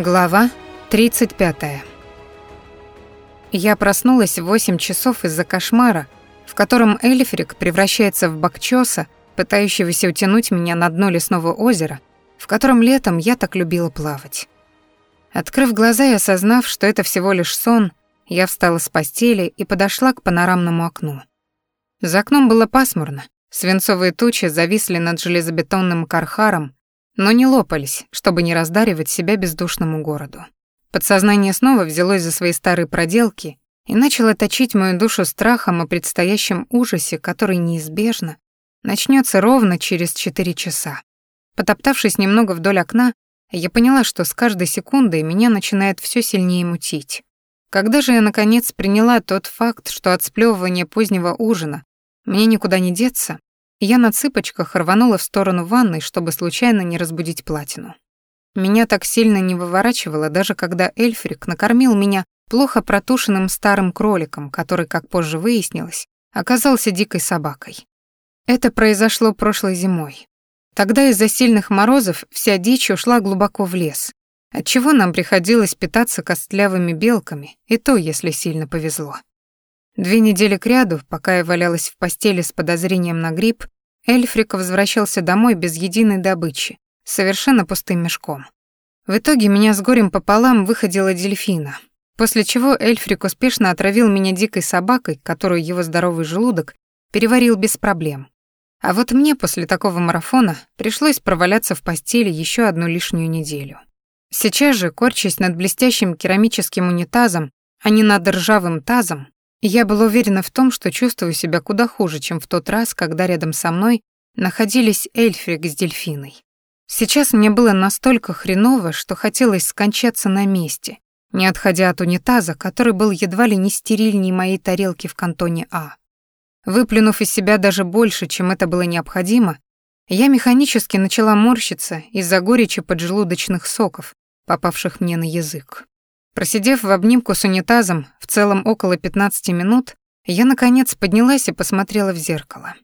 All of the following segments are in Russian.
Глава 35. Я проснулась в 8 часов из-за кошмара, в котором Эльфрик превращается в бакчоса, пытающегося утянуть меня на дно лесного озера, в котором летом я так любила плавать. Открыв глаза и осознав, что это всего лишь сон, я встала с постели и подошла к панорамному окну. За окном было пасмурно, свинцовые тучи зависли над железобетонным кархаром, но не лопались, чтобы не раздаривать себя бездушному городу. Подсознание снова взялось за свои старые проделки и начало точить мою душу страхом о предстоящем ужасе, который неизбежно начнется ровно через четыре часа. Потоптавшись немного вдоль окна, я поняла, что с каждой секундой меня начинает все сильнее мутить. Когда же я, наконец, приняла тот факт, что от сплёвывания позднего ужина мне никуда не деться, я на цыпочках рванула в сторону ванной, чтобы случайно не разбудить платину. Меня так сильно не выворачивало, даже когда Эльфрик накормил меня плохо протушенным старым кроликом, который, как позже выяснилось, оказался дикой собакой. Это произошло прошлой зимой. Тогда из-за сильных морозов вся дичь ушла глубоко в лес, отчего нам приходилось питаться костлявыми белками, и то, если сильно повезло. Две недели кряду, пока я валялась в постели с подозрением на грипп, Эльфрик возвращался домой без единой добычи, совершенно пустым мешком. В итоге меня с горем пополам выходила дельфина, после чего Эльфрик успешно отравил меня дикой собакой, которую его здоровый желудок переварил без проблем. А вот мне после такого марафона пришлось проваляться в постели еще одну лишнюю неделю. Сейчас же, корчась над блестящим керамическим унитазом, а не над ржавым тазом, я была уверена в том, что чувствую себя куда хуже, чем в тот раз, когда рядом со мной находились Эльфрик с дельфиной. Сейчас мне было настолько хреново, что хотелось скончаться на месте, не отходя от унитаза, который был едва ли не стерильней моей тарелки в кантоне А. Выплюнув из себя даже больше, чем это было необходимо, я механически начала морщиться из-за горечи поджелудочных соков, попавших мне на язык. Просидев в обнимку с унитазом в целом около 15 минут, я, наконец, поднялась и посмотрела в зеркало.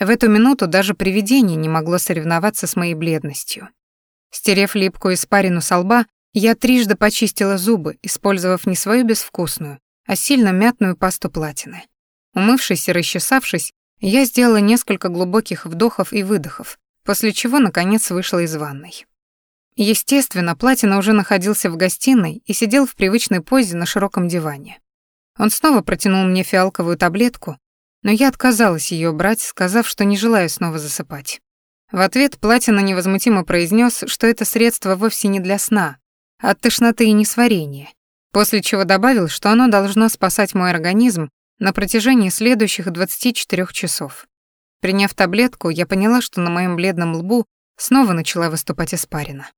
В эту минуту даже привидение не могло соревноваться с моей бледностью. Стерев липкую испарину со лба, я трижды почистила зубы, использовав не свою безвкусную, а сильно мятную пасту платины. Умывшись и расчесавшись, я сделала несколько глубоких вдохов и выдохов, после чего, наконец, вышла из ванной. Естественно, Платина уже находился в гостиной и сидел в привычной позе на широком диване. Он снова протянул мне фиалковую таблетку, но я отказалась ее брать, сказав, что не желаю снова засыпать. В ответ Платина невозмутимо произнес, что это средство вовсе не для сна, а от тошноты и несварения, после чего добавил, что оно должно спасать мой организм на протяжении следующих 24 часов. Приняв таблетку, я поняла, что на моем бледном лбу снова начала выступать испарина.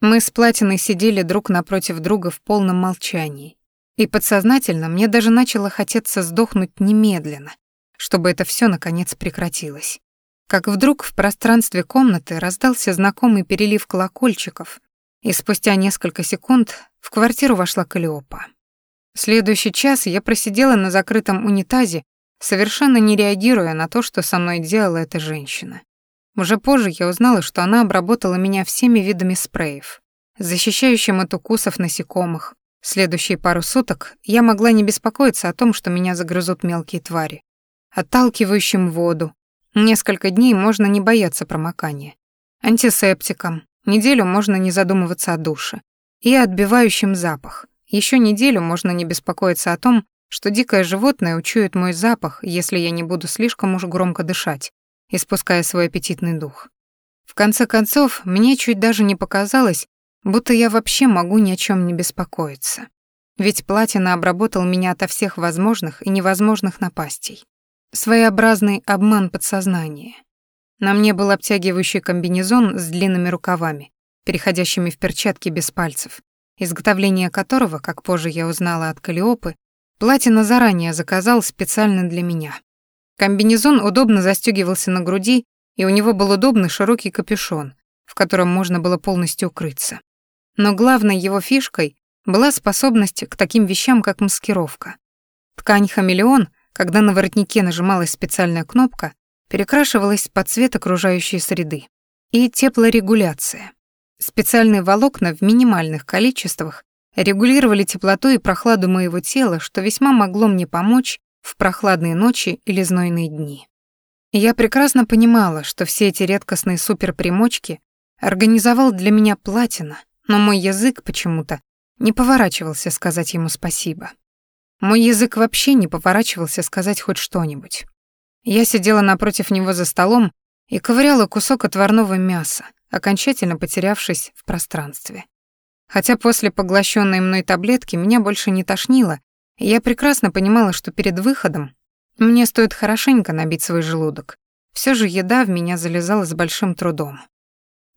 Мы с Платиной сидели друг напротив друга в полном молчании, и подсознательно мне даже начало хотеться сдохнуть немедленно, чтобы это все наконец прекратилось. Как вдруг в пространстве комнаты раздался знакомый перелив колокольчиков, и спустя несколько секунд в квартиру вошла Калиопа. Следующий час я просидела на закрытом унитазе, совершенно не реагируя на то, что со мной делала эта женщина. Уже позже я узнала, что она обработала меня всеми видами спреев, защищающим от укусов насекомых. Следующие пару суток я могла не беспокоиться о том, что меня загрызут мелкие твари. Отталкивающим воду. Несколько дней можно не бояться промокания. Антисептиком. Неделю можно не задумываться о душе. И отбивающим запах. Еще неделю можно не беспокоиться о том, что дикое животное учует мой запах, если я не буду слишком уж громко дышать, испуская свой аппетитный дух. В конце концов, мне чуть даже не показалось, будто я вообще могу ни о чем не беспокоиться. Ведь Платина обработал меня ото всех возможных и невозможных напастей. Своеобразный обман подсознания. На мне был обтягивающий комбинезон с длинными рукавами, переходящими в перчатки без пальцев, изготовление которого, как позже я узнала от Калиопы, Платина заранее заказал специально для меня. Комбинезон удобно застегивался на груди, и у него был удобный широкий капюшон, в котором можно было полностью укрыться. Но главной его фишкой была способность к таким вещам, как маскировка. Ткань хамелеон, когда на воротнике нажималась специальная кнопка, перекрашивалась под цвет окружающей среды. И теплорегуляция. Специальные волокна в минимальных количествах регулировали теплоту и прохладу моего тела, что весьма могло мне помочь в прохладные ночи или знойные дни. Я прекрасно понимала, что все эти редкостные суперпримочки организовал для меня платина, но мой язык почему-то не поворачивался сказать ему спасибо. Мой язык вообще не поворачивался сказать хоть что-нибудь. Я сидела напротив него за столом и ковыряла кусок отварного мяса, окончательно потерявшись в пространстве. Хотя после поглощенной мной таблетки меня больше не тошнило, я прекрасно понимала, что перед выходом мне стоит хорошенько набить свой желудок. Все же еда в меня залезала с большим трудом.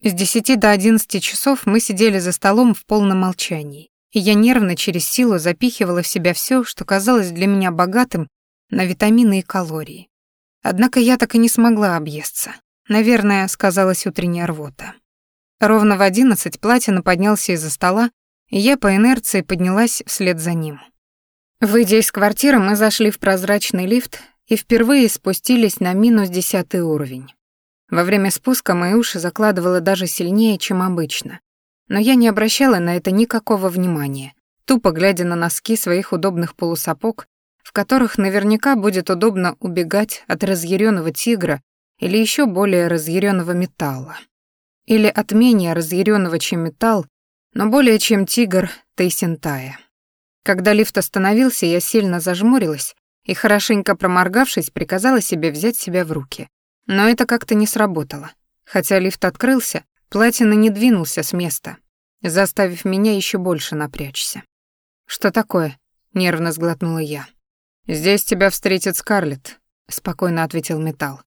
С десяти до одиннадцати часов мы сидели за столом в полном молчании, и я нервно через силу запихивала в себя все, что казалось для меня богатым на витамины и калории. Однако я так и не смогла объесться. Наверное, сказалась утренняя рвота. Ровно в одиннадцать Платина поднялся из-за стола, и я по инерции поднялась вслед за ним. Выйдя из квартиры, мы зашли в прозрачный лифт и впервые спустились на минус десятый уровень. Во время спуска мои уши закладывало даже сильнее, чем обычно. Но я не обращала на это никакого внимания, тупо глядя на носки своих удобных полусапог, в которых наверняка будет удобно убегать от разъяренного тигра или еще более разъяренного металла. Или от менее разъяренного, чем металл, но более чем тигр Тейсентая. Когда лифт остановился, я сильно зажмурилась и, хорошенько проморгавшись, приказала себе взять себя в руки. Но это как-то не сработало. Хотя лифт открылся, Платина не двинулся с места, заставив меня еще больше напрячься. «Что такое?» — нервно сглотнула я. «Здесь тебя встретит Скарлетт», — спокойно ответил Металл.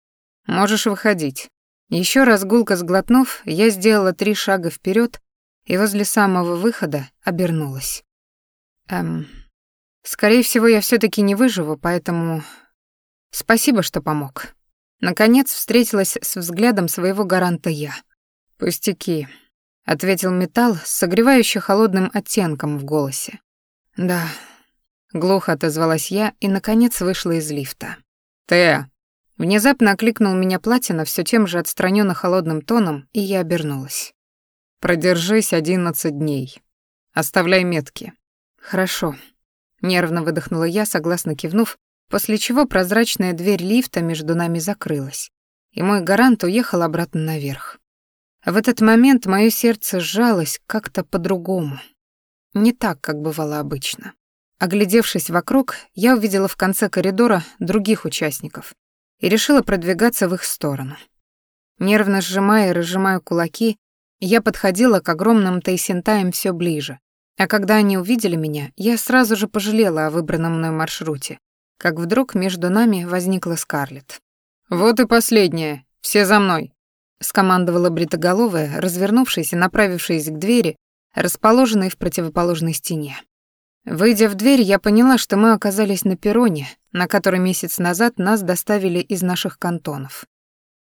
«Можешь выходить». Еще раз гулко сглотнув, я сделала три шага вперед и возле самого выхода обернулась. Эм, скорее всего, я все таки не выживу, поэтому спасибо, что помог. Наконец встретилась с взглядом своего гаранта я. Пустяки, ответил металл с согревающе холодным оттенком в голосе. Да, глухо отозвалась я и наконец вышла из лифта. Ты Внезапно окликнул меня Платина все тем же отстраненно холодным тоном, и я обернулась. Продержись одиннадцать дней. Оставляй метки. «Хорошо», — нервно выдохнула я, согласно кивнув, после чего прозрачная дверь лифта между нами закрылась, и мой гарант уехал обратно наверх. В этот момент мое сердце сжалось как-то по-другому. Не так, как бывало обычно. Оглядевшись вокруг, я увидела в конце коридора других участников и решила продвигаться в их сторону. Нервно сжимая и разжимая кулаки, я подходила к огромным тайсентаям все ближе, а когда они увидели меня, я сразу же пожалела о выбранном мной маршруте, как вдруг между нами возникла Скарлетт. «Вот и последнее. Все за мной», — скомандовала бритоголовая, развернувшись и направившись к двери, расположенной в противоположной стене. Выйдя в дверь, я поняла, что мы оказались на перроне, на который месяц назад нас доставили из наших кантонов.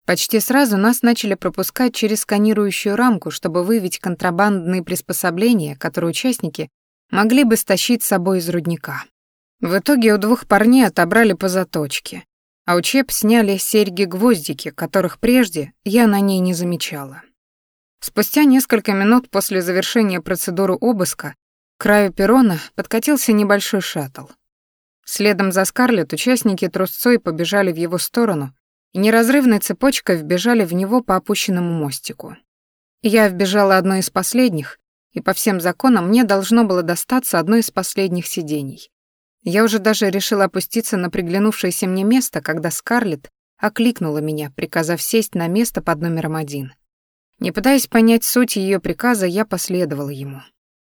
Почти сразу нас начали пропускать через сканирующую рамку, чтобы выявить контрабандные приспособления, которые участники могли бы стащить с собой из рудника. В итоге у двух парней отобрали по заточке, а у Чеп сняли серьги-гвоздики, которых прежде я на ней не замечала. Спустя несколько минут после завершения процедуры обыска к краю перрона подкатился небольшой шаттл. Следом за Скарлетт участники трусцой побежали в его сторону, и неразрывной цепочкой вбежали в него по опущенному мостику. Я вбежала одной из последних, и по всем законам мне должно было достаться одно из последних сидений. Я уже даже решила опуститься на приглянувшееся мне место, когда Скарлетт окликнула меня, приказав сесть на место под номером один. Не пытаясь понять суть ее приказа, я последовала ему.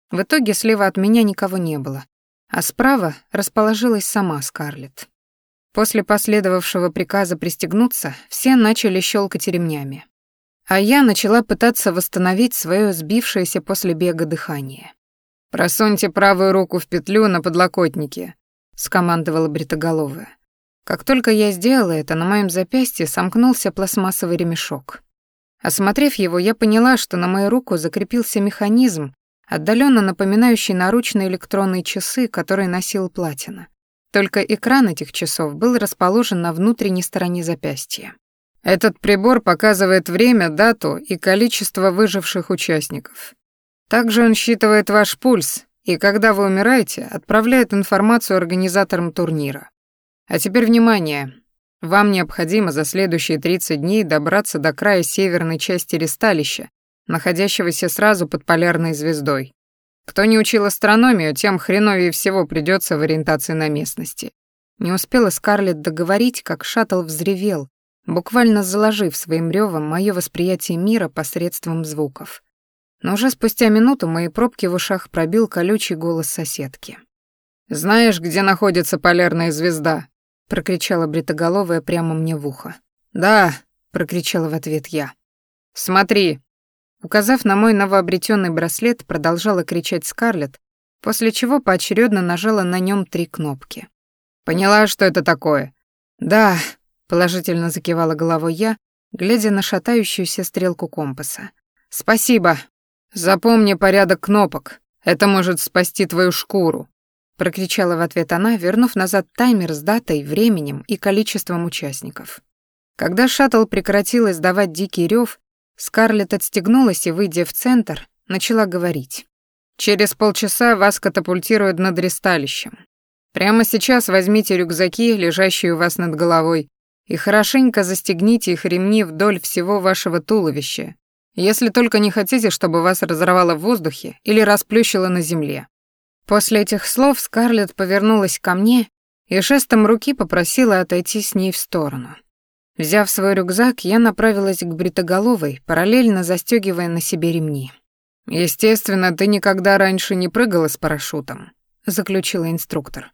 В итоге слева от меня никого не было, а справа расположилась сама Скарлетт. После последовавшего приказа пристегнуться, все начали щелкать ремнями. А я начала пытаться восстановить свое сбившееся после бега дыхание. «Просуньте правую руку в петлю на подлокотнике», — скомандовала бритоголовая. Как только я сделала это, на моем запястье сомкнулся пластмассовый ремешок. Осмотрев его, я поняла, что на мою руку закрепился механизм, отдаленно напоминающий наручные электронные часы, которые носил Платина. Только экран этих часов был расположен на внутренней стороне запястья. Этот прибор показывает время, дату и количество выживших участников. Также он считывает ваш пульс, и когда вы умираете, отправляет информацию организаторам турнира. А теперь внимание. Вам необходимо за следующие 30 дней добраться до края северной части ресталища, находящегося сразу под полярной звездой. Кто не учил астрономию, тем хреновее всего придется в ориентации на местности. Не успела Скарлетт договорить, как шаттл взревел, буквально заложив своим ревом мое восприятие мира посредством звуков. Но уже спустя минуту мои пробки в ушах пробил колючий голос соседки. «Знаешь, где находится полярная звезда?» — прокричала бритоголовая прямо мне в ухо. «Да», — прокричала в ответ я. «Смотри». Указав на мой новообретенный браслет, продолжала кричать Скарлетт, после чего поочередно нажала на нем три кнопки. «Поняла, что это такое?» «Да», — положительно закивала головой я, глядя на шатающуюся стрелку компаса. «Спасибо. Запомни порядок кнопок. Это может спасти твою шкуру прокричала в ответ она, вернув назад таймер с датой, временем и количеством участников. Когда шаттл прекратил издавать дикий рев, Скарлетт отстегнулась и, выйдя в центр, начала говорить. «Через полчаса вас катапультируют над ресталищем. Прямо сейчас возьмите рюкзаки, лежащие у вас над головой, и хорошенько застегните их ремни вдоль всего вашего туловища, если только не хотите, чтобы вас разорвало в воздухе или расплющило на земле. После этих слов Скарлетт повернулась ко мне и жестом руки попросила отойти с ней в сторону. Взяв свой рюкзак, я направилась к бритоголовой, параллельно застегивая на себе ремни. «Естественно, ты никогда раньше не прыгала с парашютом», — заключила инструктор.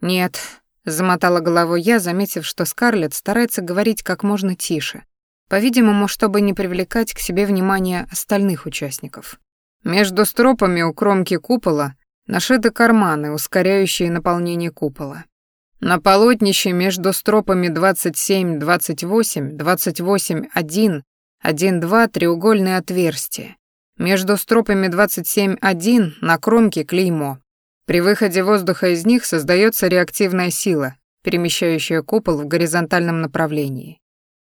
«Нет», — замотала головой я, заметив, что Скарлетт старается говорить как можно тише, по-видимому, чтобы не привлекать к себе внимание остальных участников. Между стропами у кромки купола Нашиты карманы, ускоряющие наполнение купола. На полотнище между стропами 27, 28, 28, 1, 1, 2 треугольные отверстия. Между стропами 27, 1 на кромке клеймо. При выходе воздуха из них создается реактивная сила, перемещающая купол в горизонтальном направлении.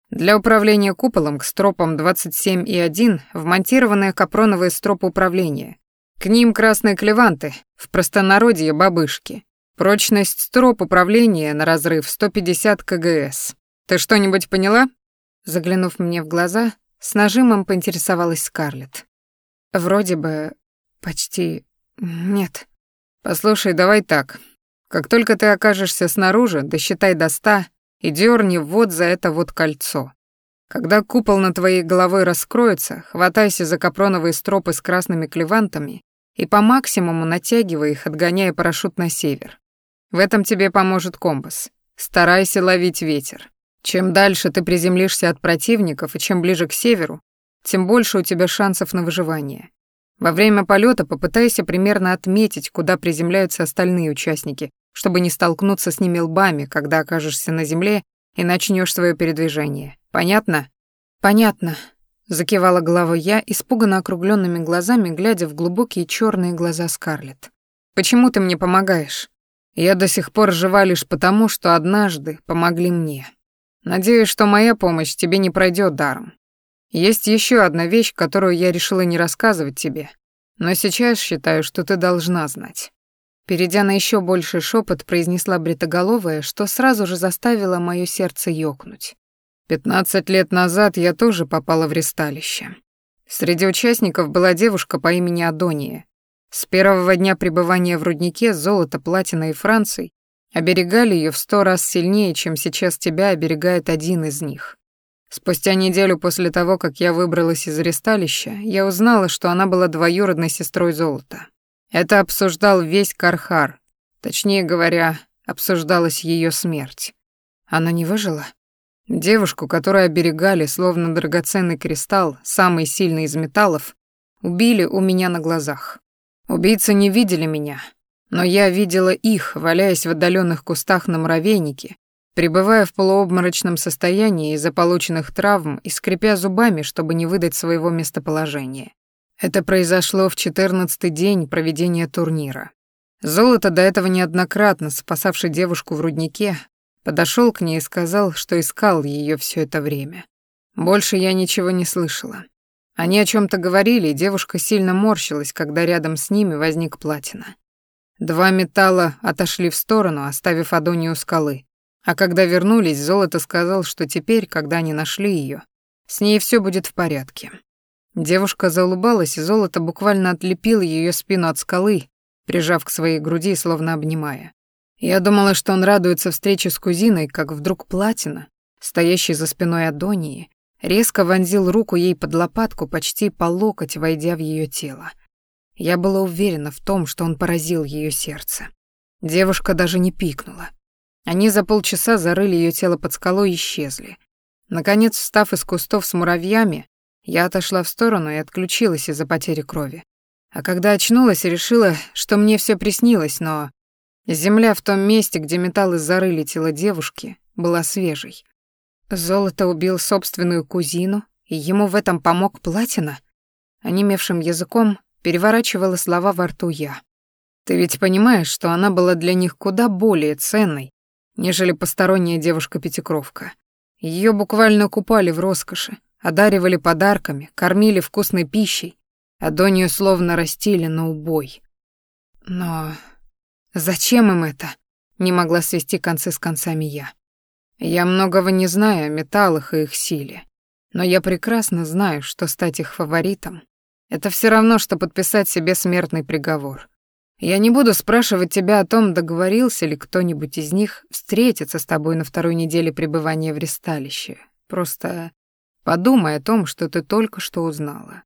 Для управления куполом к стропам 27 и 1 вмонтированы капроновые стропы управления, к ним красные клеванты, в простонародье бабышки. Прочность строп управления на разрыв 150 КГС. Ты что-нибудь поняла? Заглянув мне в глаза, с нажимом поинтересовалась Скарлетт. Вроде бы почти нет. Послушай, давай так. Как только ты окажешься снаружи, досчитай до ста и дёрни вот за это вот кольцо. Когда купол над твоей головой раскроется, хватайся за капроновые стропы с красными клевантами и по максимуму натягивай их, отгоняя парашют на север. В этом тебе поможет компас. Старайся ловить ветер. Чем дальше ты приземлишься от противников и чем ближе к северу, тем больше у тебя шансов на выживание. Во время полета попытайся примерно отметить, куда приземляются остальные участники, чтобы не столкнуться с ними лбами, когда окажешься на земле и начнешь свое передвижение. Понятно? Понятно, Закивала головой я, испуганно округленными глазами, глядя в глубокие черные глаза Скарлетт. «Почему ты мне помогаешь? Я до сих пор жива лишь потому, что однажды помогли мне. Надеюсь, что моя помощь тебе не пройдет даром. Есть еще одна вещь, которую я решила не рассказывать тебе, но сейчас считаю, что ты должна знать». Перейдя на еще больший шепот, произнесла бритоголовая, что сразу же заставило мое сердце ёкнуть. Пятнадцать лет назад я тоже попала в ресталище. Среди участников была девушка по имени Адония. С первого дня пребывания в руднике золото, платина и Франций оберегали ее в сто раз сильнее, чем сейчас тебя оберегает один из них. Спустя неделю после того, как я выбралась из ресталища, я узнала, что она была двоюродной сестрой золота. Это обсуждал весь Кархар. Точнее говоря, обсуждалась ее смерть. Она не выжила? Девушку, которую оберегали, словно драгоценный кристалл, самый сильный из металлов, убили у меня на глазах. Убийцы не видели меня, но я видела их, валяясь в отдаленных кустах на муравейнике, пребывая в полуобморочном состоянии из-за полученных травм и скрипя зубами, чтобы не выдать своего местоположения. Это произошло в четырнадцатый день проведения турнира. Золото, до этого неоднократно спасавший девушку в руднике, Подошел к ней и сказал, что искал ее все это время. Больше я ничего не слышала. Они о чем то говорили, и девушка сильно морщилась, когда рядом с ними возник платина. Два металла отошли в сторону, оставив Адонию скалы. А когда вернулись, Золото сказал, что теперь, когда они нашли ее, с ней все будет в порядке. Девушка заулыбалась, и Золото буквально отлепило ее спину от скалы, прижав к своей груди, словно обнимая. Я думала, что он радуется встрече с кузиной, как вдруг Платина, стоящий за спиной Адонии, резко вонзил руку ей под лопатку, почти по локоть войдя в ее тело. Я была уверена в том, что он поразил ее сердце. Девушка даже не пикнула. Они за полчаса зарыли ее тело под скалой и исчезли. Наконец, встав из кустов с муравьями, я отошла в сторону и отключилась из-за потери крови. А когда очнулась, решила, что мне все приснилось, но земля в том месте, где металлы зарыли тело девушки, была свежей. Золото убил собственную кузину, и ему в этом помог Платина? Онемевшим языком переворачивала слова во рту я. Ты ведь понимаешь, что она была для них куда более ценной, нежели посторонняя девушка-пятикровка. Ее буквально купали в роскоши, одаривали подарками, кормили вкусной пищей, а Донью словно растили на убой. Но зачем им это? Не могла свести концы с концами я. Я многого не знаю о металлах и их силе, но я прекрасно знаю, что стать их фаворитом — это все равно, что подписать себе смертный приговор. Я не буду спрашивать тебя о том, договорился ли кто-нибудь из них встретиться с тобой на второй неделе пребывания в ресталище. Просто Подумай о том, что ты только что узнала.